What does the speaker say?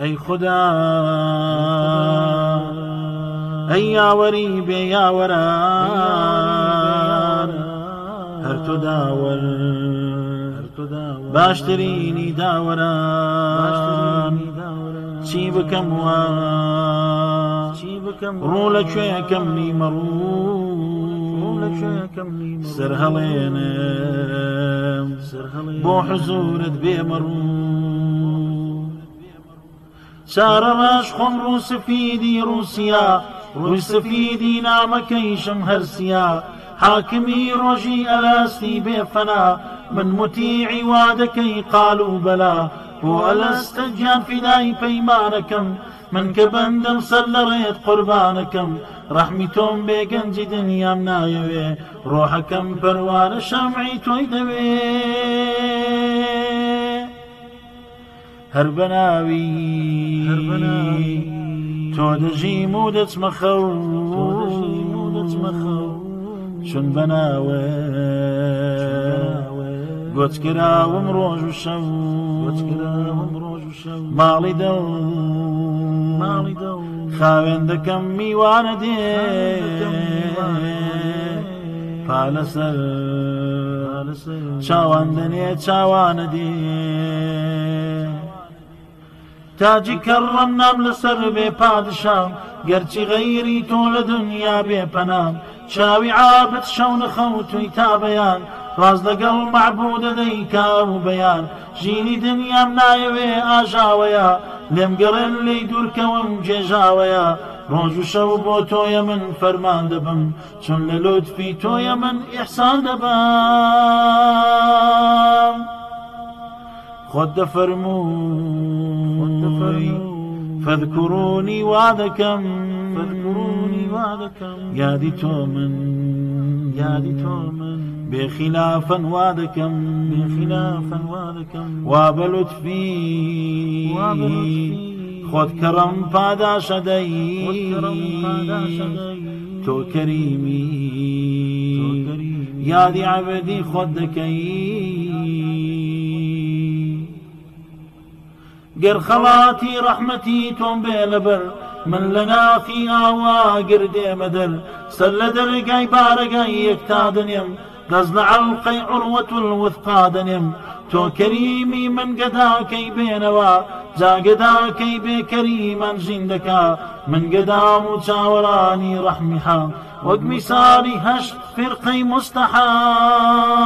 ئەی خدا ئەی یاوەری بێ یاوەران هەر تۆ داوەر باشترینی داوەران چی بکەم وە ڕوو لە کوێەکەم نیمەڕوو سەر هەڵێنێ بۆ حزورت بێمەڕوو شارەڕاش خۆم ڕووسفیدی رووسیا ڕووی سفیدی نامەکەیشم هەرسیا حاکمی ڕۆژی ئەلاستی بێفەنا من متیعی وا قالو بلا و الاست جان فدای گیان فیدای پەیمانەکەم من کە بەندم سەر لەڕێت قوربانەکەم ڕەحمی تۆم بێگەنجی دنیام نایەوێ ڕۆحەکەم پەروارە شمعی توی دەوێت هەر بەناوی تۆ دژیم و دەچمە خەو دەچمە خەو چون بەناوە گۆچکراوم ڕۆژ و شەو گۆچکراوم ڕۆژ و شەو ماڵی دە ماڵی دە خاوێندەکەم میوانە دێ پالەسەر چاوان دەنێ چاوانە دێ تاجی کەڕم نام لەسەر بێ پادشام گەرچی غەیری تۆ لە دنیا بێ پەنام چاوی عابەت شەو نەخەوتوی تا بەیان ڕاز لەگەڵ معبوو دەدەی کاو بەیان ژینی دنیام نایەوێ ئاژاوەیە لێم گەڕێن لی دوورکەوم جێژاوەیە ڕۆژ و شەو بۆ تۆیە من فەرمان دەبم چون لە لۆتپی تۆیە من ئیحسان دەبم خد فرموي فاذكروني وعدكم فاذكروني وعدكم دي تومن دي تومن بخلافا وعدكم بخلافا وعدكم وبلطفي خد كرم فادا شدي تو كريمي يا دي عبدي خد دکی گر خلاتی رحمتی تۆم بێنە بەر من لە نافی ئاوا گردێمە دەر سل در دەرگای بار یەکتا اکتا دنیم لە علقی عروت الوثقا دنیم تو کریمی من گدا کی جا گدا کی بێکەریمان ژین زندکا من گدا مچاورانی رحمی ڕەحمیحا وگمی ساری هشت فرقی مستەحان